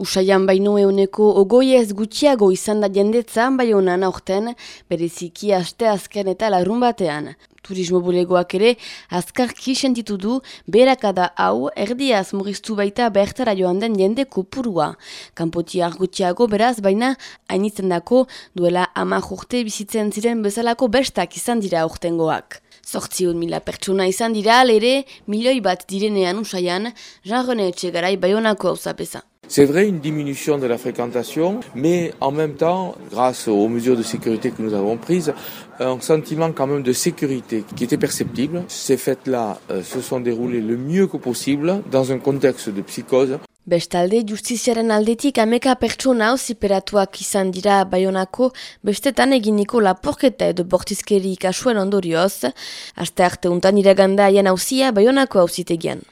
Usaian baino euneko ogoiez gutxiago izan da jendetzan bai honan aurten, bereziki aste azken eta larrun batean. Turismo bulegoak ere, azkarki sentitu du, berakada hau, erdiaz mugiztu baita bertara joan den jende kopurua. Kampotiar gutxiago beraz, baina hainitzen dako duela ama urte bizitzen ziren bezalako bestak izan dira aurtengoak. Zortziun mila pertsona izan dira, lere, milioi bat direnean usaian, jarrone etxe garai baionako hau zapesa. C'est vrai une diminution de la fréquentation, mais en même temps, grâce aux mesures de sécurité que nous avons prises, un sentiment quand même de sécurité qui était perceptible. Ces fêtes-là euh, se sont déroulées le mieux que possible dans un contexte de psychose. Bestalde, justiziaren aldetik ameka pertsona auziperatuak izan dira Bayonako bestetan eginiko laporketa edo bortizkeri kasuen ondorioz. Aste arte untan iraganda haien hauzia Bayonako hauzitegian.